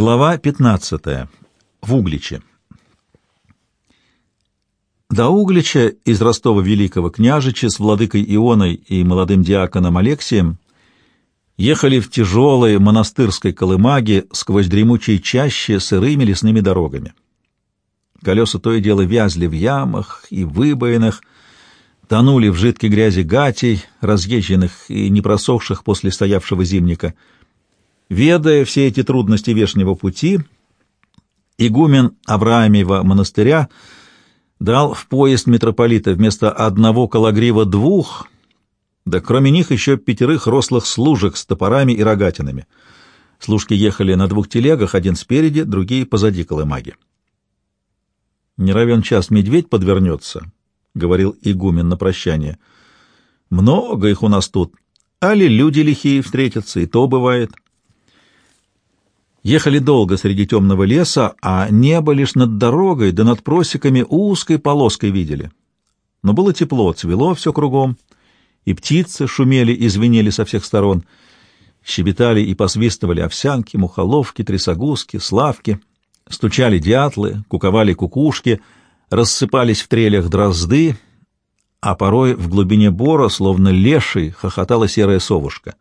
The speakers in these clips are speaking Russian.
Глава 15. В Угличе. До Углича из Ростова Великого княжича с владыкой Ионой и молодым диаконом Алексием ехали в тяжелой монастырской колымаге сквозь дремучие чащи сырыми лесными дорогами. Колеса то и дело вязли в ямах и выбоинах, тонули в жидкой грязи гатей, разъезженных и не просохших после стоявшего зимника — Ведая все эти трудности вешнего пути, игумен Авраамиева монастыря дал в поезд митрополита вместо одного калагрива двух, да кроме них еще пятерых рослых служек с топорами и рогатинами. Служки ехали на двух телегах, один спереди, другие позади колымаги. «Не равен час медведь подвернется», — говорил игумен на прощание. «Много их у нас тут, али люди лихие встретятся, и то бывает». Ехали долго среди темного леса, а небо лишь над дорогой да над просеками узкой полоской видели. Но было тепло, цвело все кругом, и птицы шумели и звенели со всех сторон. Щебетали и посвистывали овсянки, мухоловки, трясогузки, славки, стучали дятлы, куковали кукушки, рассыпались в трелях дрозды, а порой в глубине бора, словно леший, хохотала серая совушка.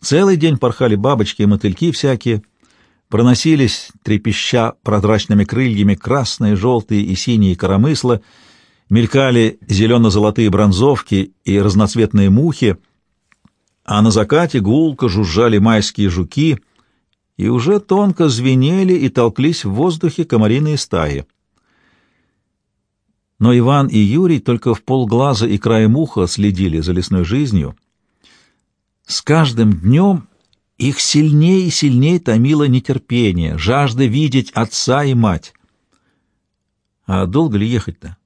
Целый день порхали бабочки и мотыльки всякие — Проносились, трепеща прозрачными крыльями, красные, желтые и синие коромысла, мелькали зелено-золотые бронзовки и разноцветные мухи, а на закате гулко жужжали майские жуки, и уже тонко звенели и толклись в воздухе комариные стаи. Но Иван и Юрий только в полглаза и краем уха следили за лесной жизнью. С каждым днем их сильнее и сильнее томило нетерпение, жажда видеть отца и мать. «А долго ли ехать-то?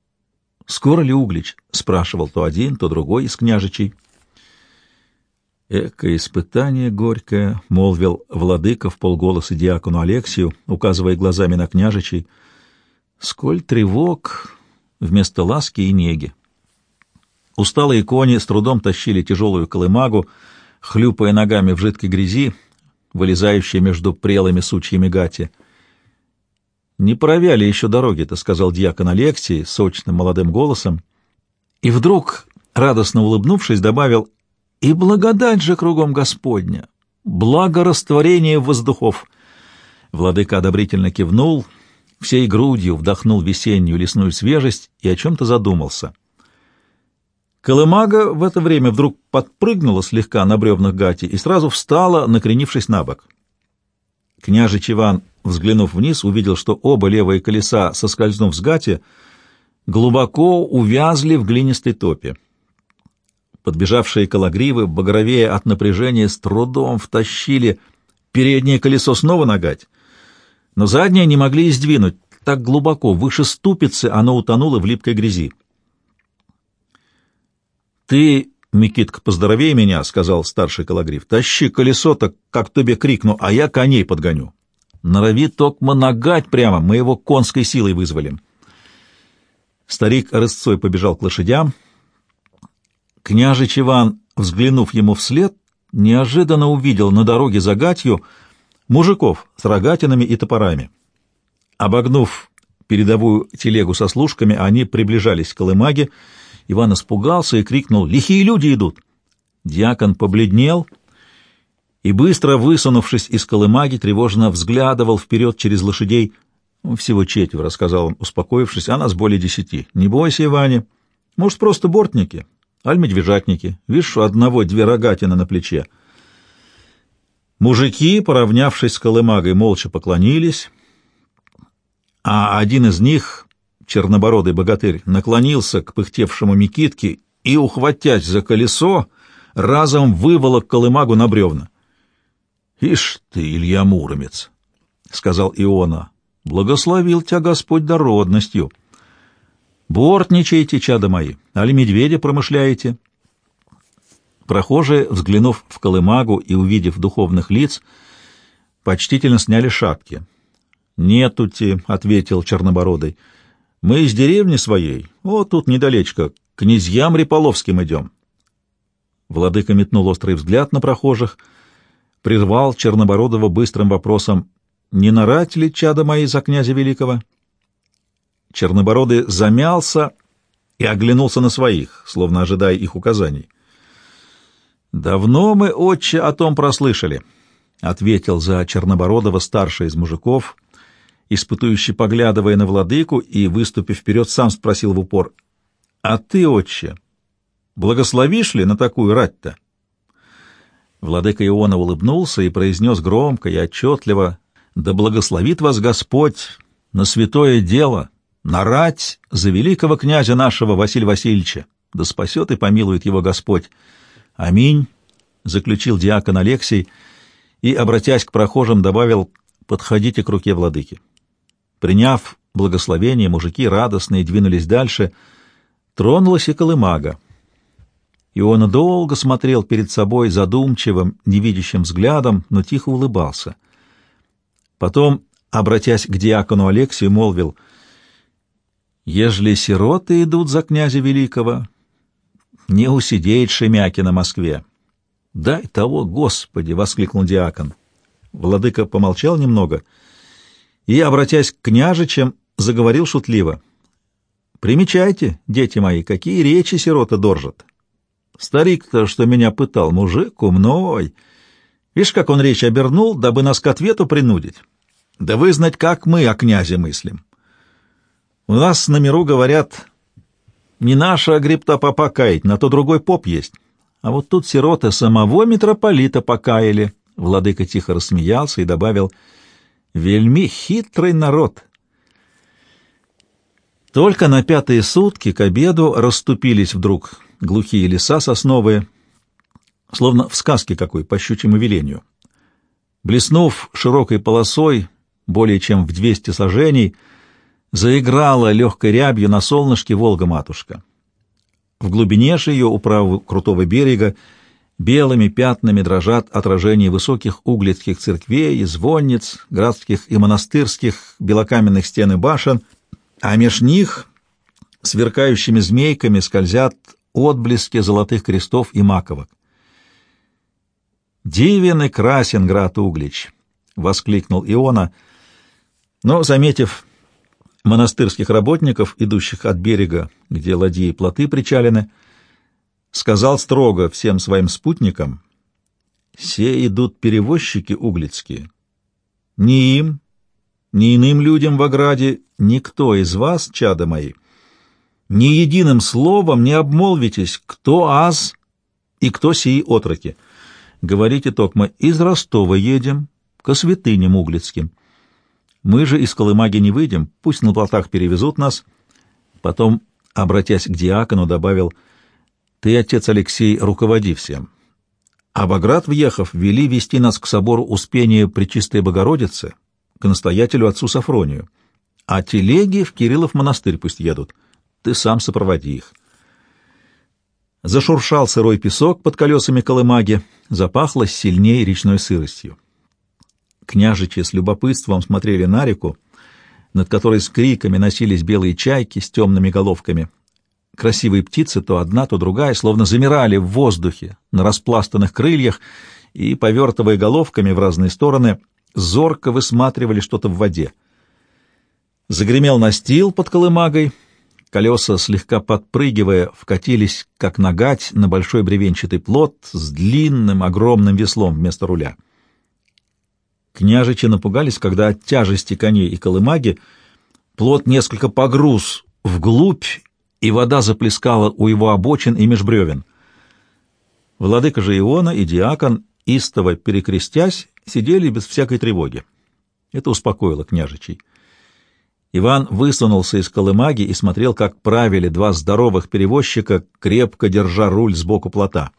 Скоро ли Углич?» — спрашивал то один, то другой из княжичей. «Эко испытание горькое», — молвил владыка в полголоса диакону Алексию, указывая глазами на княжичей. «Сколь тревог вместо ласки и неги». Усталые кони с трудом тащили тяжелую колымагу, — хлюпая ногами в жидкой грязи, вылезающей между прелыми сучьями гати. «Не провяли еще дороги-то», — сказал дьякон Алексий сочным молодым голосом, и вдруг, радостно улыбнувшись, добавил «И благодать же кругом Господня! Благорастворение воздухов!» Владыка одобрительно кивнул, всей грудью вдохнул весеннюю лесную свежесть и о чем-то задумался — Колымага в это время вдруг подпрыгнула слегка на бревнах гати и сразу встала, накренившись на бок. Княжич Иван, взглянув вниз, увидел, что оба левые колеса, соскользнув с гати, глубоко увязли в глинистой топе. Подбежавшие калагривы, багровее от напряжения, с трудом втащили переднее колесо снова на гать, но заднее не могли и сдвинуть, так глубоко, выше ступицы оно утонуло в липкой грязи. «Ты, Микитка, поздоровей меня», — сказал старший калагриф. «Тащи колесо-то, как тебе крикну, а я коней подгоню. Норови токмо нагать прямо, мы его конской силой вызволим». Старик рысцой побежал к лошадям. Княжич Иван, взглянув ему вслед, неожиданно увидел на дороге за гатью мужиков с рогатинами и топорами. Обогнув передовую телегу со служками, они приближались к колымаге, Иван испугался и крикнул «Лихие люди идут!». Дьякон побледнел и, быстро высунувшись из колымаги, тревожно взглядывал вперед через лошадей. «Ну, «Всего четверо», — сказал он, успокоившись, — «а нас более десяти. Не бойся, Иване. Может, просто бортники, аль медвежатники. Видишь, у одного две рогатины на плече». Мужики, поравнявшись с колымагой, молча поклонились, а один из них, чернобородый богатырь наклонился к пыхтевшему Микитке и, ухватясь за колесо, разом выволок колымагу на бревна. — Ишь ты, Илья Муромец! — сказал Иона. — Благословил тебя Господь дородностью. Бортничайте, чада мои, али медведя промышляете? Прохожие, взглянув в колымагу и увидев духовных лиц, почтительно сняли шапки. — Нетути, — ответил Чернобородый, — мы из деревни своей, вот тут недалечко, к князьям Риполовским идем. Владыка метнул острый взгляд на прохожих, прервал Чернобородова быстрым вопросом, Не нарать ли чада мои за князя великого? Чернобородый замялся и оглянулся на своих, словно ожидая их указаний. «Давно мы, отче, о том прослышали», — ответил за Чернобородова старший из мужиков, испытующий, поглядывая на владыку и, выступив вперед, сам спросил в упор, «А ты, отче, благословишь ли на такую рать-то?» Владыка Иона улыбнулся и произнес громко и отчетливо, «Да благословит вас Господь на святое дело, на рать за великого князя нашего Василия Васильевича, да спасет и помилует его Господь. Аминь», — заключил диакон Алексей и, обратясь к прохожим, добавил, «Подходите к руке владыки». Приняв благословение, мужики радостные двинулись дальше. Тронулась и колымага. И он долго смотрел перед собой задумчивым, невидящим взглядом, но тихо улыбался. Потом, обратясь к диакону Алексию, молвил, «Ежели сироты идут за князя великого, не усидеть Шемяки на Москве». «Дай того, Господи!» — воскликнул диакон. Владыка помолчал немного — и, обратясь к княжичам, заговорил шутливо. «Примечайте, дети мои, какие речи сирота доржат. Старик-то, что меня пытал, мужик умной. Видишь, как он речь обернул, дабы нас к ответу принудить. Да вы знать, как мы о князе мыслим. У нас на миру говорят, не наша гребта попа каять, на то другой поп есть. А вот тут сироты самого митрополита покаяли». Владыка тихо рассмеялся и добавил — Вельми хитрый народ. Только на пятые сутки к обеду расступились вдруг глухие леса сосновые, словно в сказке какой, по щучьему велению. Блеснув широкой полосой, более чем в двести сажений, заиграла легкой рябью на солнышке Волга-матушка. В глубине же ее, у правого крутого берега, Белыми пятнами дрожат отражения высоких углицких церквей, звонниц, градских и монастырских белокаменных стен и башен, а меж них сверкающими змейками скользят отблески золотых крестов и маковок. «Дивен и красен град Углич!» — воскликнул Иона, но, заметив монастырских работников, идущих от берега, где ладьи и плоты причалены, — сказал строго всем своим спутникам, «Все идут перевозчики углицкие. Ни им, ни иным людям в ограде никто из вас, чада мои, ни единым словом не обмолвитесь, кто аз и кто сии отроки. Говорите, Токма, из Ростова едем, ко святыням углицким. Мы же из Колымаги не выйдем, пусть на плотах перевезут нас». Потом, обратясь к диакону, добавил — ты, отец Алексей, руководи всем. А Баграт, въехав, вели вести нас к собору Успения Пречистой Богородицы, к настоятелю отцу Сафронию. А телеги в Кириллов монастырь пусть едут. Ты сам сопроводи их. Зашуршал сырой песок под колесами колымаги, запахло сильнее речной сыростью. Княжичи с любопытством смотрели на реку, над которой с криками носились белые чайки с темными головками — Красивые птицы, то одна, то другая, словно замирали в воздухе на распластанных крыльях и, повертывая головками в разные стороны, зорко высматривали что-то в воде. Загремел настил под колымагой, колеса, слегка подпрыгивая, вкатились, как нагать, на большой бревенчатый плот с длинным огромным веслом вместо руля. Княжичи напугались, когда от тяжести коней и колымаги плот несколько погруз вглубь и вода заплескала у его обочин и межбревен. Владыка же Иона и диакон, истово перекрестясь, сидели без всякой тревоги. Это успокоило княжичей. Иван высунулся из колымаги и смотрел, как правили два здоровых перевозчика, крепко держа руль сбоку плота.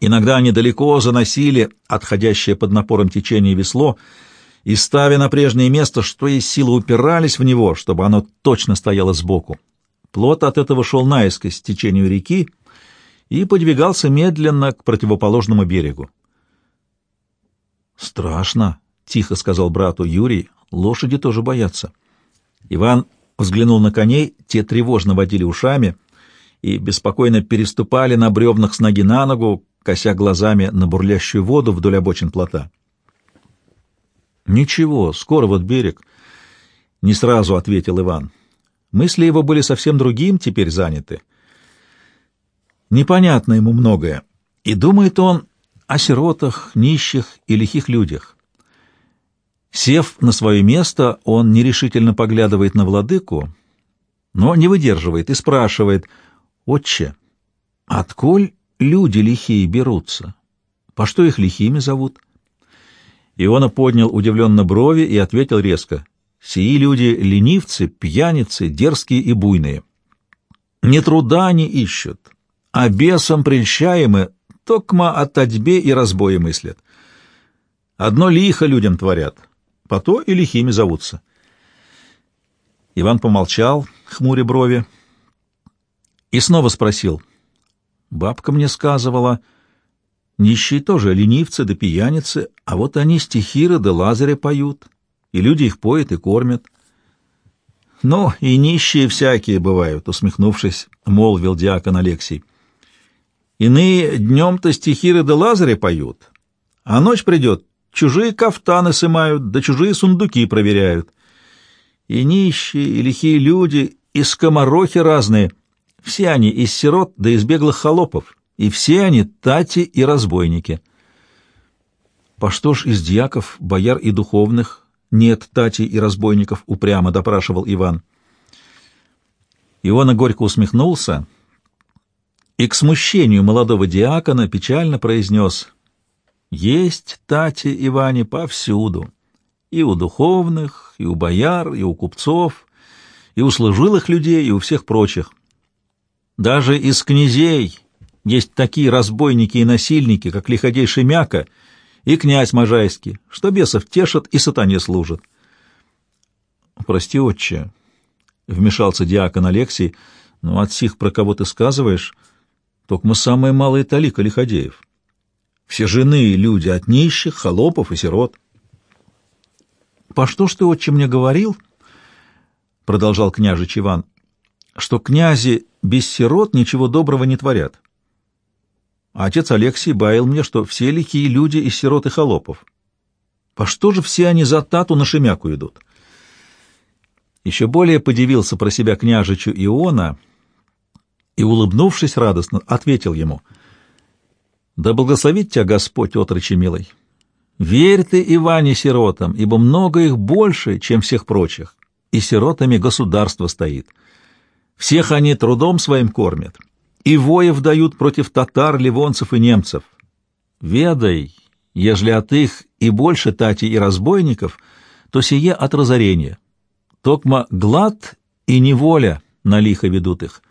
Иногда они далеко заносили отходящее под напором течения весло и, ставя на прежнее место, что есть силы, упирались в него, чтобы оно точно стояло сбоку. Плот от этого шел наискось течению реки и подвигался медленно к противоположному берегу. «Страшно», — тихо сказал брату Юрий, — «лошади тоже боятся». Иван взглянул на коней, те тревожно водили ушами и беспокойно переступали на бревнах с ноги на ногу, кося глазами на бурлящую воду вдоль обочин плота. Ничего, скоро вот берег. Не сразу ответил Иван. Мысли его были совсем другим, теперь заняты. Непонятно ему многое, и думает он о сиротах, нищих и лихих людях. Сев на свое место, он нерешительно поглядывает на владыку, но не выдерживает и спрашивает, «Отче, отколь люди лихие берутся? По что их лихими зовут?» Иона поднял удивленно брови и ответил резко, «Сии люди — ленивцы, пьяницы, дерзкие и буйные. Не труда они ищут, а бесом прельщаемы, токма о татьбе и разбое мыслят. Одно лихо людям творят, по то и лихими зовутся. Иван помолчал, хмуря брови, и снова спросил. Бабка мне сказывала, нищие тоже ленивцы да пьяницы, а вот они стихиры да лазаря поют, и люди их поят и кормят. «Ну, и нищие всякие бывают», — усмехнувшись, молвил диакон Алексий. Иные днем-то стихиры да лазаря поют, а ночь придет, чужие кафтаны сымают, да чужие сундуки проверяют. И нищие, и лихие люди, и скоморохи разные, все они из сирот да из беглых холопов, и все они тати и разбойники. Ж из дьяков, бояр и духовных нет тати и разбойников, упрямо допрашивал Иван. Иона горько усмехнулся — и к смущению молодого диакона печально произнес «Есть тати Иване повсюду, и у духовных, и у бояр, и у купцов, и у служилых людей, и у всех прочих. Даже из князей есть такие разбойники и насильники, как лиходей Шемяка и князь Можайский, что бесов тешат и сатане служат». «Прости, отче», — вмешался диакон Алексий, — «но от сих, про кого ты сказываешь...» Только мы самые малые талика лиходеев. Все жены и люди от нищих, холопов и сирот. — По что ж ты, отче, мне говорил, — продолжал княжич Иван, — что князи без сирот ничего доброго не творят. А отец Алексий баил мне, что все лихие люди из сирот и холопов. По что же все они за тату на шемяку идут? Еще более подивился про себя княжичу Иона — и, улыбнувшись радостно, ответил ему, «Да благословит тебя Господь, отрочи милый! Верь ты Иване сиротам, ибо много их больше, чем всех прочих, и сиротами государство стоит. Всех они трудом своим кормят, и воев дают против татар, ливонцев и немцев. Ведай, ежели от их и больше тати и разбойников, то сие от разорения. Токма глад и неволя на лихо ведут их»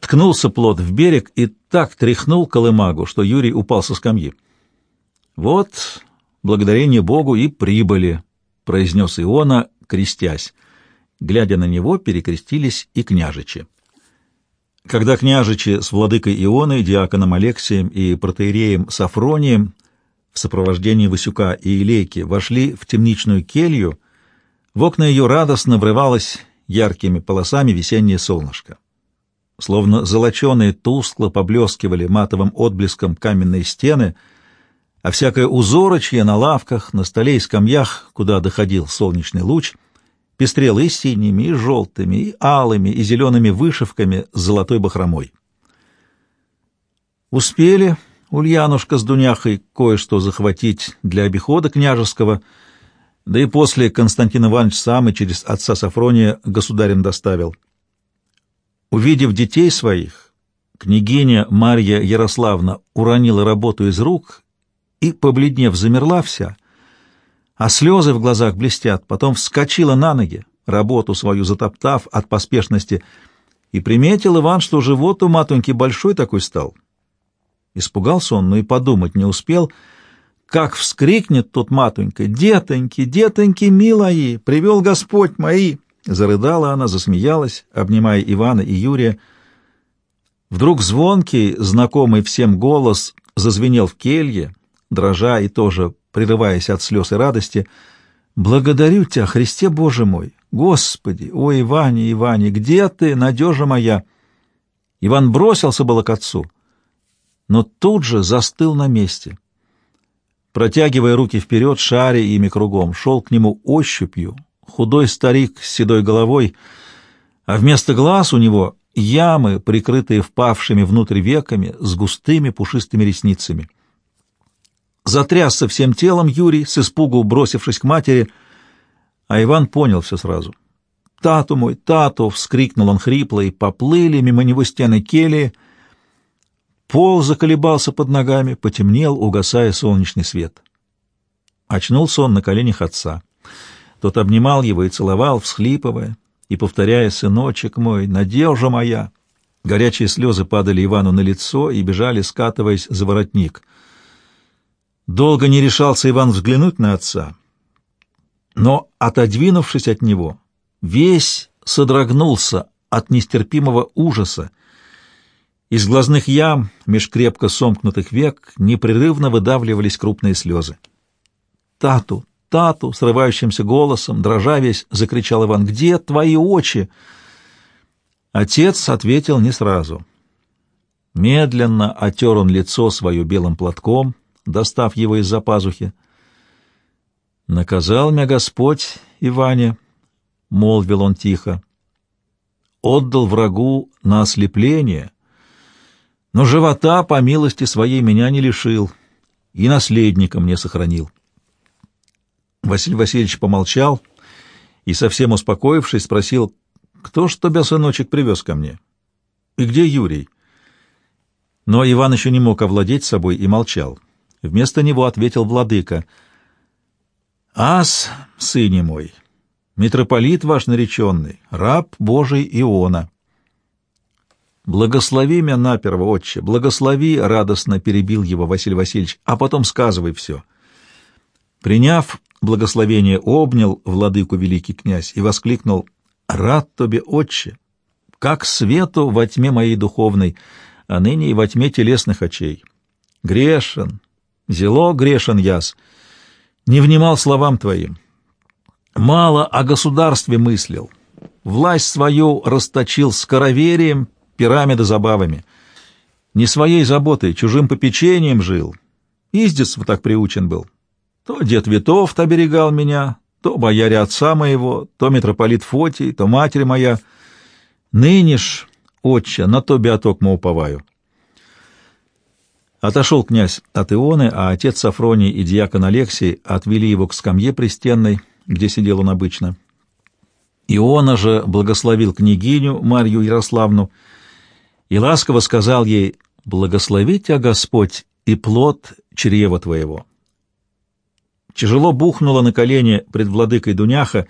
Ткнулся плод в берег и так тряхнул колымагу, что Юрий упал со скамьи. «Вот, благодарение Богу, и прибыли», — произнес Иона, крестясь. Глядя на него, перекрестились и княжичи. Когда княжичи с владыкой Ионой, диаконом Алексием и протеереем Сафронием в сопровождении Васюка и Илейки вошли в темничную келью, в окна ее радостно врывалось яркими полосами весеннее солнышко. Словно золоченые тускло поблескивали матовым отблеском каменные стены, а всякое узорочье на лавках, на столе и скамьях, куда доходил солнечный луч, пестрело и синими, и желтыми, и алыми, и зелеными вышивками с золотой бахромой. Успели Ульянушка с Дуняхой кое-что захватить для обихода княжеского, да и после Константин Иванович сам и через отца Сафрония государем доставил — Увидев детей своих, княгиня Марья Ярославна уронила работу из рук и, побледнев, замерла вся, а слезы в глазах блестят, потом вскочила на ноги, работу свою затоптав от поспешности, и приметил Иван, что живот у матоньки большой такой стал. Испугался он, но и подумать не успел, как вскрикнет тут матонька, «Детоньки, детоньки, милые, привел Господь мои!» Зарыдала она, засмеялась, обнимая Ивана и Юрия. Вдруг звонкий, знакомый всем голос зазвенел в келье, дрожа и тоже прерываясь от слез и радости. «Благодарю тебя, Христе Боже мой! Господи! О, Иване, Иване, где ты, надежа моя?» Иван бросился было к отцу, но тут же застыл на месте. протягивая руки вперед, шаря ими кругом, шел к нему ощупью, худой старик с седой головой, а вместо глаз у него ямы, прикрытые впавшими внутрь веками, с густыми пушистыми ресницами. Затрясся всем телом Юрий, с испугу бросившись к матери, а Иван понял все сразу. «Тату мой, тату!» — вскрикнул он хрипло, и поплыли мимо него стены келии. Пол заколебался под ногами, потемнел, угасая солнечный свет. Очнулся он на коленях отца. Тот обнимал его и целовал, всхлипывая, и повторяя «Сыночек мой, надежа моя!» Горячие слезы падали Ивану на лицо и бежали, скатываясь за воротник. Долго не решался Иван взглянуть на отца, но, отодвинувшись от него, весь содрогнулся от нестерпимого ужаса. Из глазных ям, меж крепко сомкнутых век, непрерывно выдавливались крупные слезы. «Тату! Тату!» — срывающимся голосом, дрожа весь, закричал Иван. «Где твои очи?» Отец ответил не сразу. Медленно отер он лицо свое белым платком, достав его из-за пазухи. «Наказал меня Господь, Иване», — молвил он тихо, — «отдал врагу на ослепление, но живота, по милости своей, меня не лишил и наследника мне сохранил». Василий Васильевич помолчал и, совсем успокоившись, спросил, «Кто ж тебя, сыночек, привез ко мне? И где Юрий?» Но Иван еще не мог овладеть собой и молчал. Вместо него ответил владыка — Ас, сыне мой, митрополит ваш нареченный, раб Божий Иона. Благослови меня наперво, отче, благослови, радостно перебил его Василий Васильевич, а потом сказывай все. Приняв благословение, обнял владыку великий князь и воскликнул «Рад тебе, отче, как свету во тьме моей духовной, а ныне и во тьме телесных очей. Грешен, зело грешен яс» не внимал словам твоим, мало о государстве мыслил, власть свою расточил скороверием, пирами да забавами, не своей заботой, чужим попечением жил, и с детства так приучен был. То дед Витовт оберегал меня, то бояре отца моего, то митрополит Фотий, то матерь моя. Ныне ж, отче, на то биоток мы уповаю. Отошел князь от Ионы, а отец Сафроний и диакон Алексий отвели его к скамье пристенной, где сидел он обычно. Иона же благословил княгиню Марью Ярославну и ласково сказал ей «Благослови тебя, Господь, и плод чрева твоего». Тяжело бухнула на колени пред владыкой Дуняха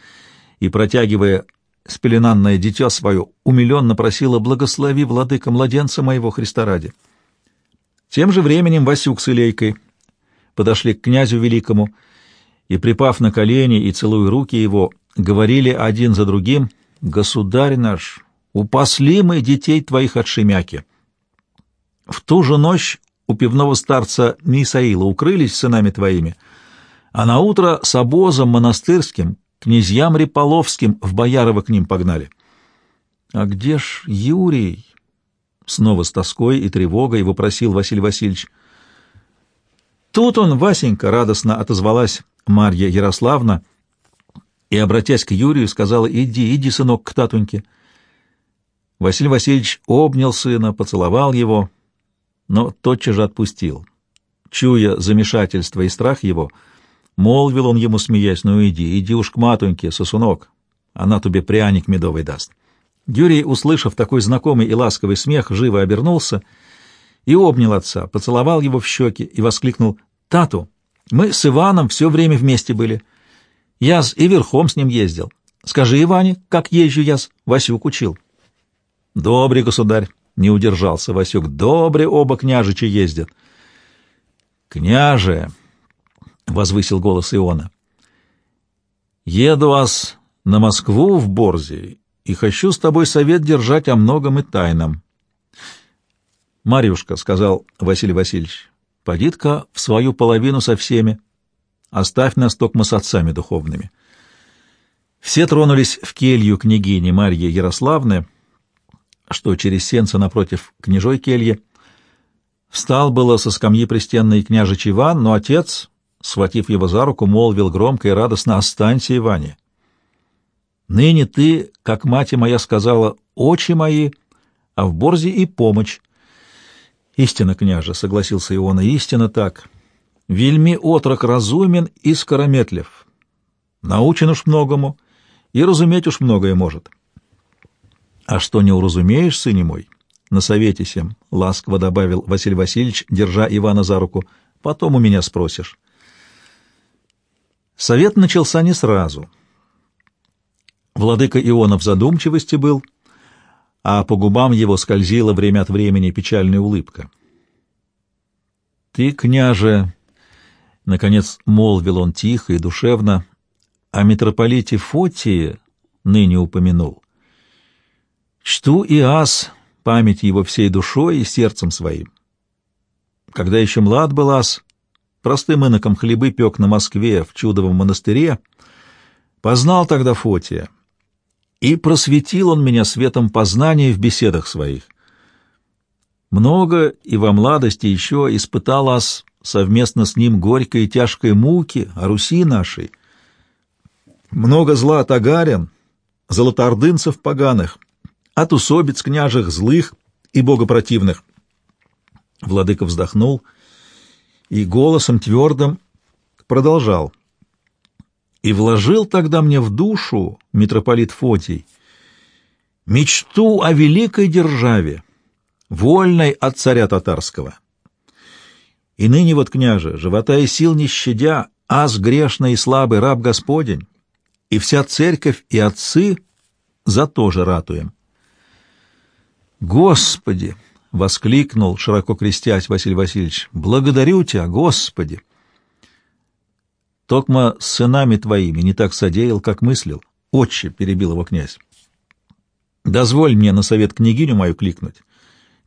и, протягивая спеленанное дитя свое, умиленно просила «Благослови, владыка, младенца моего Христа ради». Тем же временем Васюк с Илейкой подошли к князю великому и, припав на колени и целуя руки его, говорили один за другим, «Государь наш, упасли мы детей твоих от Шемяки». В ту же ночь у пивного старца Мисаила укрылись сынами твоими, а на утро с обозом монастырским, князьям Риполовским, в Боярово к ним погнали. А где ж Юрий? Снова с тоской и тревогой вопросил Василий Васильевич. Тут он, Васенька, радостно отозвалась Марья Ярославна и, обратясь к Юрию, сказала, «Иди, иди, сынок, к татуньке». Василий Васильевич обнял сына, поцеловал его, но тотчас же отпустил. Чуя замешательство и страх его, молвил он ему, смеясь, «Ну иди, иди уж к матуньке, сосунок, она тебе пряник медовый даст». Юрий, услышав такой знакомый и ласковый смех, живо обернулся и обнял отца, поцеловал его в щеки и воскликнул «Тату, мы с Иваном все время вместе были. Я с и верхом с ним ездил. Скажи Иване, как езжу я с Васюк учил». «Добрый государь», — не удержался Васюк, — «добре оба княжичи ездят». «Княже», — возвысил голос Иона, — «еду вас на Москву в Борзе и хочу с тобой совет держать о многом и тайном. «Марюшка», — сказал Василий Васильевич, — «поди-ка в свою половину со всеми, оставь нас токмо с отцами духовными». Все тронулись в келью княгини Марьи Ярославны, что через сенца напротив княжой кельи. Встал было со скамьи пристенной княжич Иван, но отец схватив его за руку, молвил громко и радостно «Останься, Иване!» «Ныне ты, как мать моя сказала, очи мои, а в борзе и помощь». «Истина, княже», — согласился Иона, — «истина так. Вельми отрок разумен и скорометлив. Научен уж многому, и разуметь уж многое может». «А что не уразумеешь, сыне мой?» «На совете сем», — ласково добавил Василий Васильевич, держа Ивана за руку. «Потом у меня спросишь». Совет начался не сразу. Владыка Иона в задумчивости был, а по губам его скользила время от времени печальная улыбка. «Ты, княже...» — наконец молвил он тихо и душевно, — о митрополите Фотии ныне упомянул. Чту и ас память его всей душой и сердцем своим. Когда еще млад был ас, простым иноком хлебы пек на Москве в чудовом монастыре, познал тогда Фотия, и просветил он меня светом познания в беседах своих. Много и во младости еще испытал ас совместно с ним горькой и тяжкой муки о Руси нашей. Много зла от агарян, золотоордынцев поганых, от усобиц княжих злых и богопротивных. Владыка вздохнул и голосом твердым продолжал. «И вложил тогда мне в душу, митрополит Фотий, мечту о великой державе, вольной от царя татарского. И ныне вот, княже, живота и сил не щадя, аз грешный и слабый раб Господень, и вся церковь и отцы за то же ратуем. Господи! — воскликнул, широко крестясь Василий Васильевич. — Благодарю Тебя, Господи! Токма с сынами твоими не так содеял, как мыслил. Отче, — перебил его князь. — Дозволь мне на совет княгиню мою кликнуть,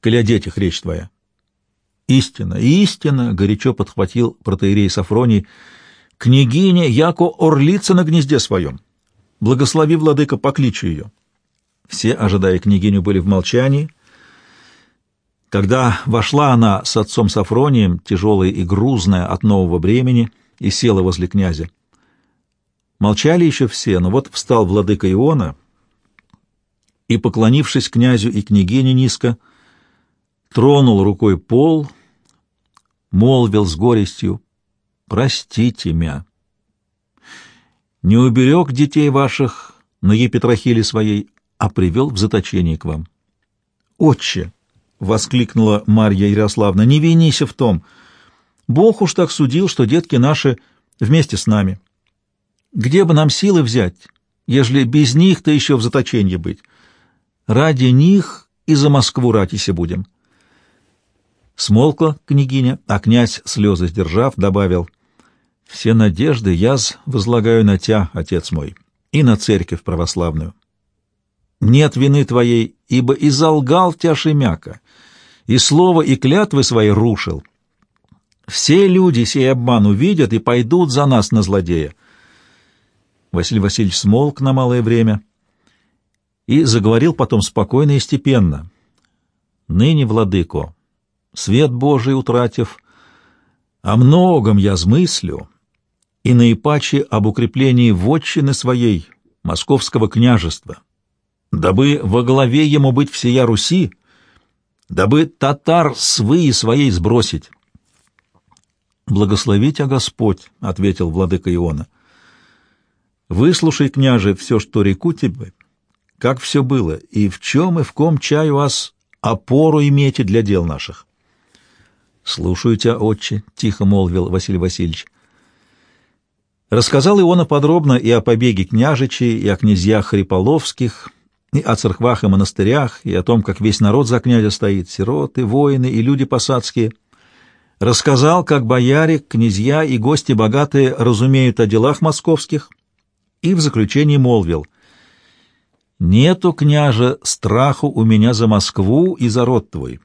коли о детях речь твоя. — Истина, истина! — горячо подхватил протеерей Сафроний. — Княгиня, яко орлица на гнезде своем. Благослови, владыка, покличу ее. Все, ожидая княгиню, были в молчании — когда вошла она с отцом Сафронием, тяжелая и грузная от нового бремени, и села возле князя. Молчали еще все, но вот встал владыка Иона и, поклонившись князю и княгине низко, тронул рукой пол, молвил с горестью, «Простите мя. Не уберег детей ваших на епитрахиле своей, а привел в заточение к вам. Отче!» — воскликнула Марья Ярославна, — не винися в том. Бог уж так судил, что детки наши вместе с нами. Где бы нам силы взять, ежели без них-то еще в заточении быть? Ради них и за Москву ратися будем. Смолкла княгиня, а князь, слезы сдержав, добавил, «Все надежды я возлагаю на тебя, отец мой, и на церковь православную. Нет вины твоей, ибо и залгал тебя Шемяка, и слово и клятвы свои рушил. Все люди сей обман увидят и пойдут за нас на злодея. Василий Васильевич смолк на малое время и заговорил потом спокойно и степенно. «Ныне, владыко, свет Божий утратив, о многом я змыслю, и наипаче об укреплении вотчины своей, московского княжества, дабы во главе ему быть всея Руси, дабы татар свыи своей сбросить. «Благослови тебя Господь», — ответил владыка Иона. «Выслушай, княже, все, что реку тебе, как все было, и в чем и в ком чаю вас опору имейте для дел наших». «Слушаю тебя, отче», — тихо молвил Василий Васильевич. Рассказал Иона подробно и о побеге княжичей, и о князьях Хриполовских, и о церквах и монастырях, и о том, как весь народ за князя стоит, сироты, воины и люди посадские. Рассказал, как бояре, князья и гости богатые разумеют о делах московских, и в заключении молвил «Нету, княже, страху у меня за Москву и за род твой,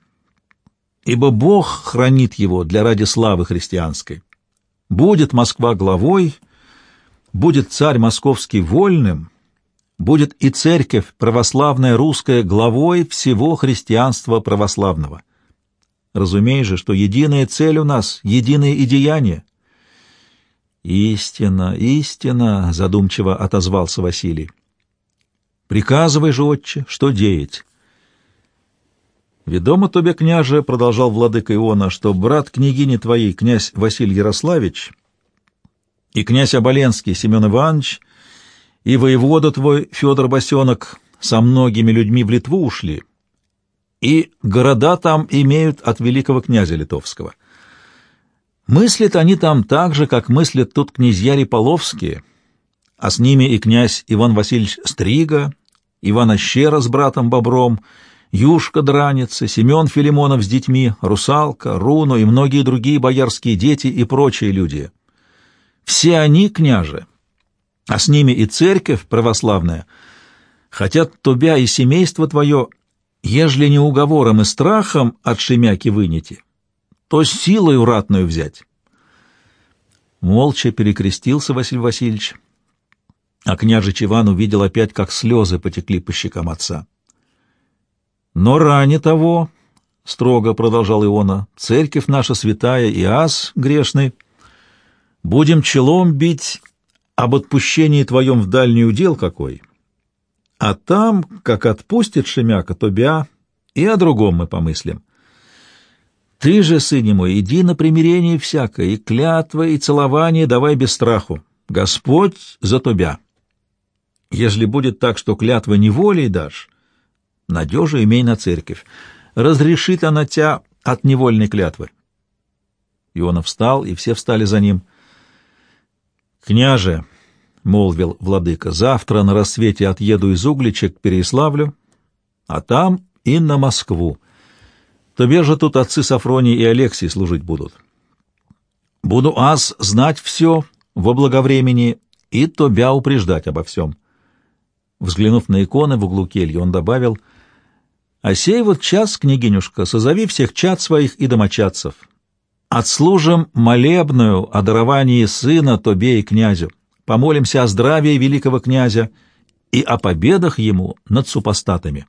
ибо Бог хранит его для ради славы христианской. Будет Москва главой, будет царь московский вольным, будет и церковь православная русская главой всего христианства православного. Разумеешь же, что единая цель у нас, единое и деяние. Истина, истина, задумчиво отозвался Василий. Приказывай же, отче, что деять? Ведомо тебе, княже, продолжал владыка Иона, что брат княгини твоей, князь Василий Ярославич, и князь Оболенский Семен Иванович, и воевода твой Федор Босенок со многими людьми в Литву ушли, и города там имеют от великого князя литовского. Мыслят они там так же, как мыслят тут князья Риполовские, а с ними и князь Иван Васильевич Стрига, Иван Ощера с братом Бобром, Юшка Драница, Семен Филимонов с детьми, Русалка, Руну и многие другие боярские дети и прочие люди. Все они, княже, а с ними и церковь православная, хотят тебя и семейство твое, ежели не уговором и страхом от Шемяки вынети, то силой ратную взять. Молча перекрестился Василий Васильевич, а княжич Иван увидел опять, как слезы потекли по щекам отца. Но ранее того, — строго продолжал Иона, — церковь наша святая и ас грешный, будем челом бить об отпущении твоем в дальний удел какой, а там, как отпустит Шемяка, то бя, и о другом мы помыслим. Ты же, сын мой, иди на примирение всякое, и клятва, и целование давай без страху. Господь за тебя. Ежели будет так, что клятва неволей дашь, надежу имей на церковь. Разрешит она тебя от невольной клятвы. Иона встал, и все встали за ним. «Княже», — молвил владыка, — «завтра на рассвете отъеду из Углича к Переиславлю, а там и на Москву. Тебе же тут отцы Сафроний и Алексий служить будут. Буду ас знать все во благовремени и тебя упреждать обо всем. Взглянув на иконы в углу кельи, он добавил, «А сей вот час, княгинюшка, созови всех чад своих и домочадцев. Отслужим молебную о даровании сына Тобе и князю, помолимся о здравии великого князя и о победах ему над супостатами».